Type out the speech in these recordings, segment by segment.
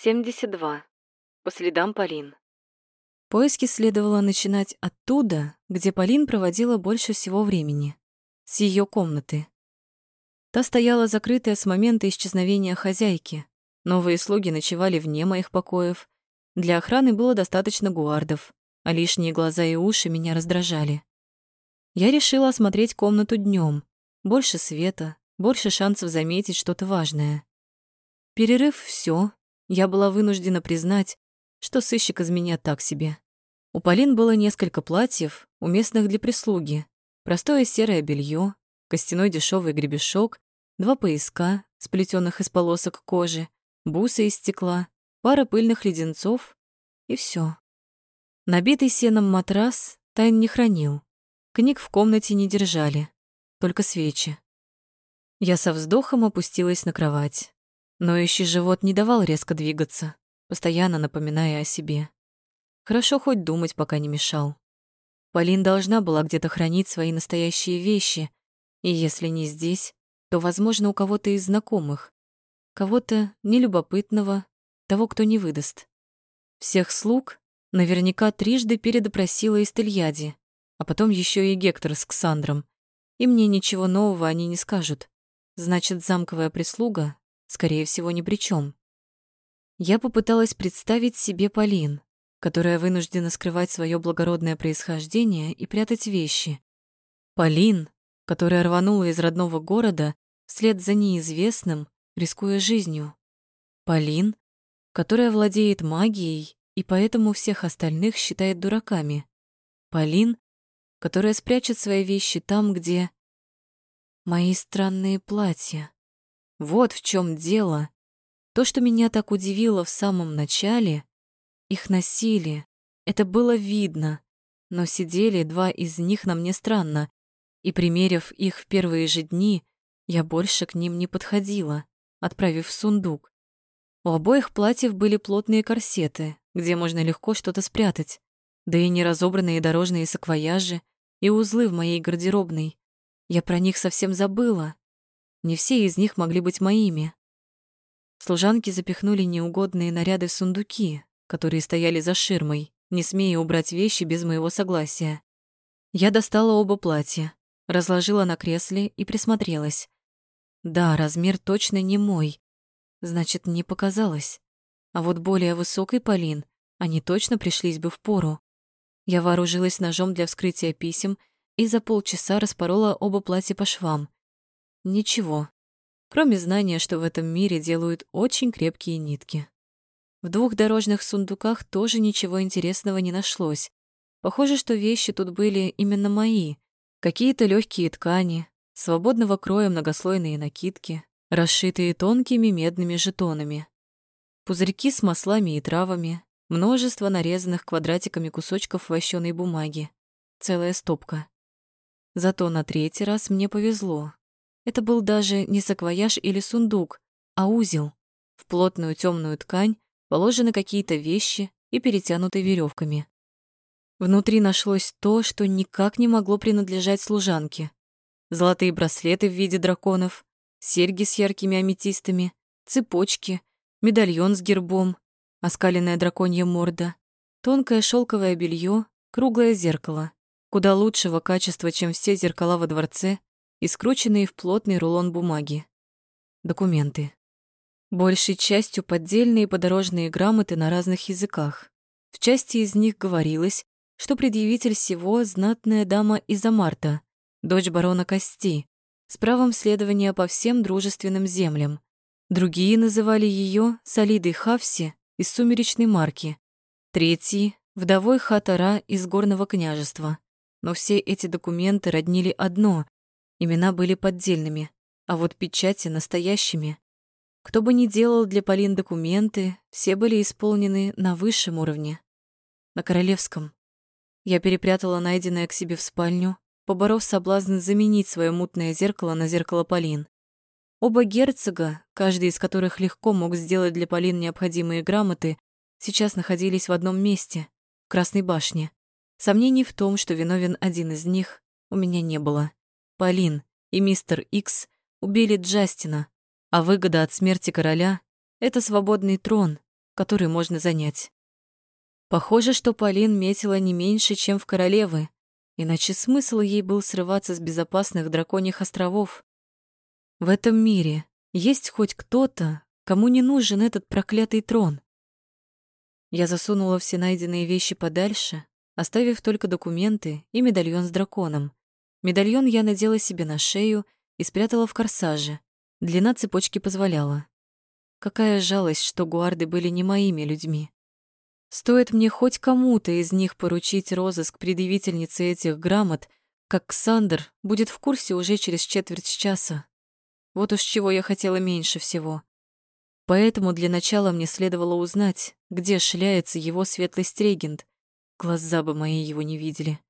72. По следам Полин. Поиски следовало начинать оттуда, где Полин проводила больше всего времени. С ее комнаты. Та стояла закрытая с момента исчезновения хозяйки. Новые слуги ночевали вне моих покоев. Для охраны было достаточно гуардов, а лишние глаза и уши меня раздражали. Я решила осмотреть комнату днем. Больше света, больше шансов заметить что-то важное. Перерыв все, я была вынуждена признать, что сыщик из меня так себе. У Полин было несколько платьев, уместных для прислуги, простое серое белье, костяной дешевый гребешок, два пояска, сплетенных из полосок кожи, бусы из стекла, пара пыльных леденцов и все. Набитый сеном матрас Тайн не хранил. Книг в комнате не держали, только свечи. Я со вздохом опустилась на кровать. Ноющий живот не давал резко двигаться, постоянно напоминая о себе. Хорошо хоть думать, пока не мешал. Полин должна была где-то хранить свои настоящие вещи, и если не здесь, то, возможно, у кого-то из знакомых, кого-то нелюбопытного, того, кто не выдаст. Всех слуг наверняка трижды передопросила Истельяди, а потом еще и Гектор с Ксандром. И мне ничего нового они не скажут. Значит, замковая прислуга, скорее всего, ни при чем. Я попыталась представить себе Полин, которая вынуждена скрывать свое благородное происхождение и прятать вещи. Полин, которая рванула из родного города вслед за неизвестным, рискуя жизнью. Полин, которая владеет магией и поэтому всех остальных считает дураками. Полин, которая спрячет свои вещи там, где Мои странные платья. Вот в чем дело. То, что меня так удивило в самом начале, их носили. Это было видно. Но сидели два из них на мне странно. И, примерив их в первые же дни, я больше к ним не подходила, отправив в сундук. У обоих платьев были плотные корсеты, где можно легко что-то спрятать, да и неразобранные дорожные саквояжи и узлы в моей гардеробной. Я про них совсем забыла. Не все из них могли быть моими. Служанки запихнули неугодные наряды в сундуки, которые стояли за ширмой, не смея убрать вещи без моего согласия. Я достала оба платья, разложила на кресле и присмотрелась. Да, размер точно не мой. Значит, не показалось. А вот более высокий Полин они точно пришлись бы в пору. Я вооружилась ножом для вскрытия писем и за полчаса распорола оба платья по швам. Ничего, кроме знания, что в этом мире делают очень крепкие нитки. В двух дорожных сундуках тоже ничего интересного не нашлось. Похоже, что вещи тут были именно мои. Какие-то легкие ткани, свободного кроя многослойные накидки, расшитые тонкими медными жетонами. Пузырьки с маслами и травами, множество нарезанных квадратиками кусочков вощеной бумаги. Целая стопка. Зато на третий раз мне повезло. Это был даже не саквояж или сундук, а узел. В плотную темную ткань положены какие-то вещи и перетянуты веревками. Внутри нашлось то, что никак не могло принадлежать служанке. Золотые браслеты в виде драконов, серьги с яркими аметистами, цепочки, медальон с гербом, оскаленная драконья морда, тонкое шелковое белье, круглое зеркало куда лучшего качества, чем все зеркала во дворце, и скрученные в плотный рулон бумаги. Документы. Большей частью поддельные подорожные грамоты на разных языках. В части из них говорилось, что предъявитель всего знатная дама Изамарта, дочь барона Кости, с правом следования по всем дружественным землям. Другие называли ее Солидой Хавси из Сумеречной марки, третьи — вдовой Хатара из Горного княжества. Но все эти документы роднили одно — имена были поддельными, а вот печати — настоящими. Кто бы ни делал для Полин документы, все были исполнены на высшем уровне. На королевском. Я перепрятала найденное к себе в спальню, поборов соблазн заменить свое мутное зеркало на зеркало Полин. Оба герцога, каждый из которых легко мог сделать для Полин необходимые грамоты, сейчас находились в одном месте — в Красной башне. Сомнений в том, что виновен один из них, у меня не было. Полин и мистер Икс убили Джастина, а выгода от смерти короля — это свободный трон, который можно занять. Похоже, что Полин метила не меньше, чем в королевы, иначе смысл ей был срываться с безопасных драконьих островов. В этом мире есть хоть кто-то, кому не нужен этот проклятый трон. Я засунула все найденные вещи подальше, оставив только документы и медальон с драконом. Медальон я надела себе на шею и спрятала в корсаже. Длина цепочки позволяла. Какая жалость, что гуарды были не моими людьми. Стоит мне хоть кому-то из них поручить розыск предъявительницы этих грамот, как Ксандр будет в курсе уже через четверть часа. Вот уж чего я хотела меньше всего. Поэтому для начала мне следовало узнать, где шляется его светлость регент. Глаза бы мои его не видели.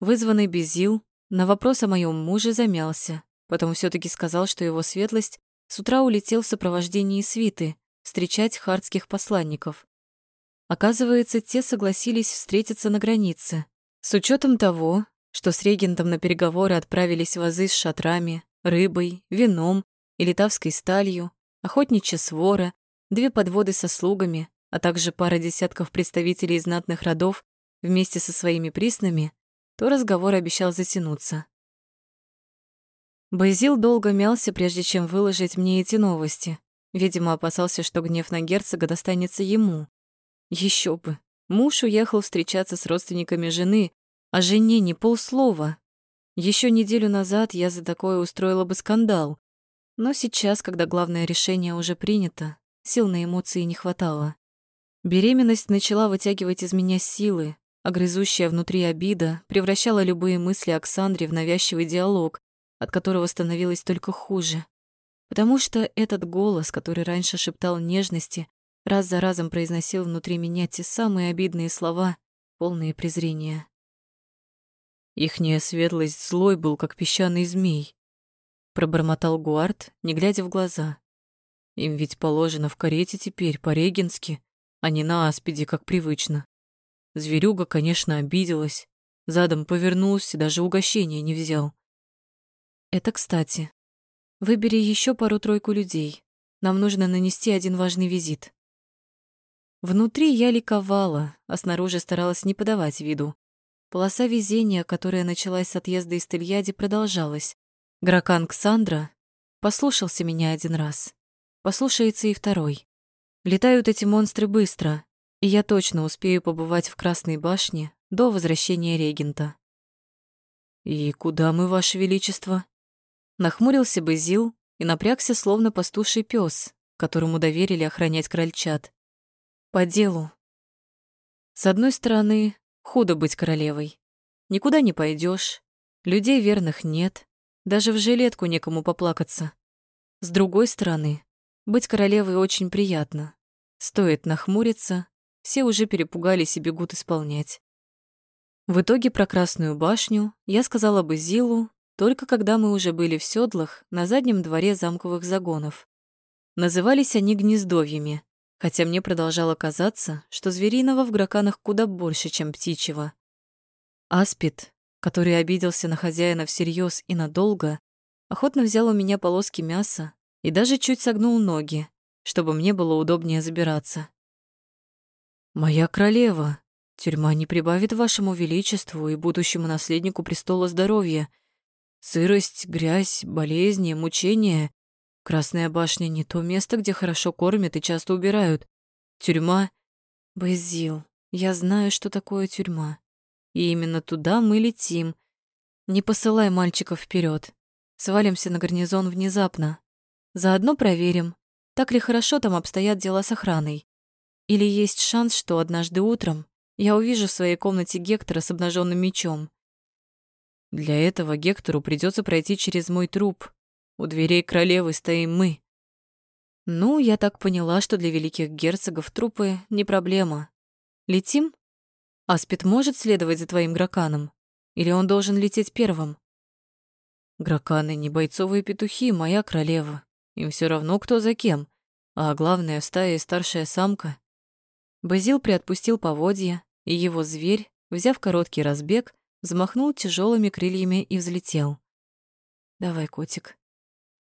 Вызванный Безил на вопрос о моем муже замялся, потом все таки сказал, что его светлость с утра улетел в сопровождении свиты встречать хардских посланников. Оказывается, те согласились встретиться на границе. С учетом того, что с регентом на переговоры отправились вазы с шатрами, рыбой, вином и литавской сталью, охотничья свора, две подводы со слугами, а также пара десятков представителей знатных родов вместе со своими приснами, то разговор обещал затянуться. Базил долго мялся, прежде чем выложить мне эти новости. Видимо, опасался, что гнев на герцога достанется ему. Еще бы. Муж уехал встречаться с родственниками жены, а жене не полслова. Еще неделю назад я за такое устроила бы скандал. Но сейчас, когда главное решение уже принято, сил на эмоции не хватало. Беременность начала вытягивать из меня силы, а грызущая внутри обида превращала любые мысли Оксандре в навязчивый диалог, от которого становилось только хуже. Потому что этот голос, который раньше шептал нежности, раз за разом произносил внутри меня те самые обидные слова, полные презрения. Ихняя светлость злой был, как песчаный змей, пробормотал Гуард, не глядя в глаза. Им ведь положено в карете теперь по-регенски, а не на аспиде, как привычно. Зверюга, конечно, обиделась, задом повернулся, даже угощения не взял. Это кстати. Выбери еще пару-тройку людей. Нам нужно нанести один важный визит. Внутри я ликовала, а снаружи старалась не подавать виду. Полоса везения, которая началась с отъезда из Тельяди, продолжалась. Гракан Ксандра послушался меня один раз. Послушается и второй. Летают эти монстры быстро, и я точно успею побывать в Красной башне до возвращения регента. «И куда мы, Ваше Величество?» Нахмурился бы Зил и напрягся, словно пастуший пес, которому доверили охранять крольчат. По делу. С одной стороны, худо быть королевой. Никуда не пойдешь, людей верных нет, даже в жилетку некому поплакаться. С другой стороны, быть королевой очень приятно. Стоит нахмуриться, все уже перепугались и бегут исполнять. В итоге про Красную башню я сказала бы Зилу только когда мы уже были в седлах на заднем дворе замковых загонов. Назывались они гнездовьями, хотя мне продолжало казаться, что звериного в граканах куда больше, чем птичьего. Аспид, который обиделся на хозяина всерьез и надолго, охотно взял у меня полоски мяса и даже чуть согнул ноги, чтобы мне было удобнее забираться. «Моя королева, тюрьма не прибавит вашему величеству и будущему наследнику престола здоровья. Сырость, грязь, болезни, мучения Красная башня не то место, где хорошо кормят и часто убирают. Тюрьма... Базил, я знаю, что такое тюрьма. И именно туда мы летим. Не посылай мальчиков вперед. Свалимся на гарнизон внезапно. Заодно проверим, так ли хорошо там обстоят дела с охраной. Или есть шанс, что однажды утром я увижу в своей комнате Гектора с обнаженным мечом. Для этого Гектору придется пройти через мой труп, у дверей королевы стоим мы. Ну, я так поняла, что для великих герцогов трупы не проблема. Летим? Аспид может следовать за твоим граканом? Или он должен лететь первым? Граканы не бойцовые петухи, моя королева. Им все равно, кто за кем. А главное, в стае старшая самка. Базил приотпустил поводья, и его зверь, взяв короткий разбег, взмахнул тяжелыми крыльями и взлетел. «Давай, котик,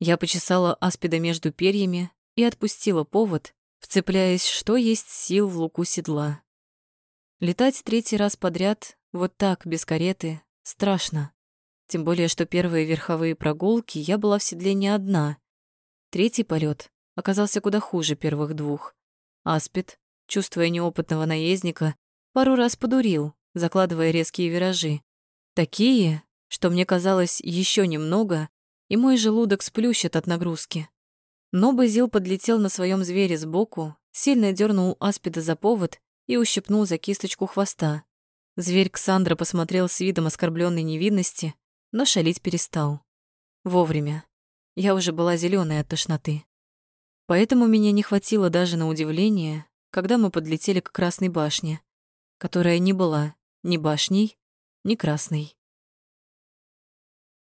я почесала аспида между перьями и отпустила повод, вцепляясь, что есть сил в луку седла. Летать третий раз подряд, вот так, без кареты, страшно. Тем более, что первые верховые прогулки я была в седле не одна. Третий полет оказался куда хуже первых двух. Аспид, чувствуя неопытного наездника, пару раз подурил, закладывая резкие виражи. Такие, что мне казалось еще немного, и мой желудок сплющит от нагрузки. Но Базил подлетел на своем звере сбоку, сильно дернул Аспида за повод и ущипнул за кисточку хвоста. Зверь Ксандра посмотрел с видом оскорбленной невинности, но шалить перестал. Вовремя. Я уже была зеленая от тошноты. Поэтому меня не хватило даже на удивление, когда мы подлетели к Красной башне, которая не была ни башней, ни красной.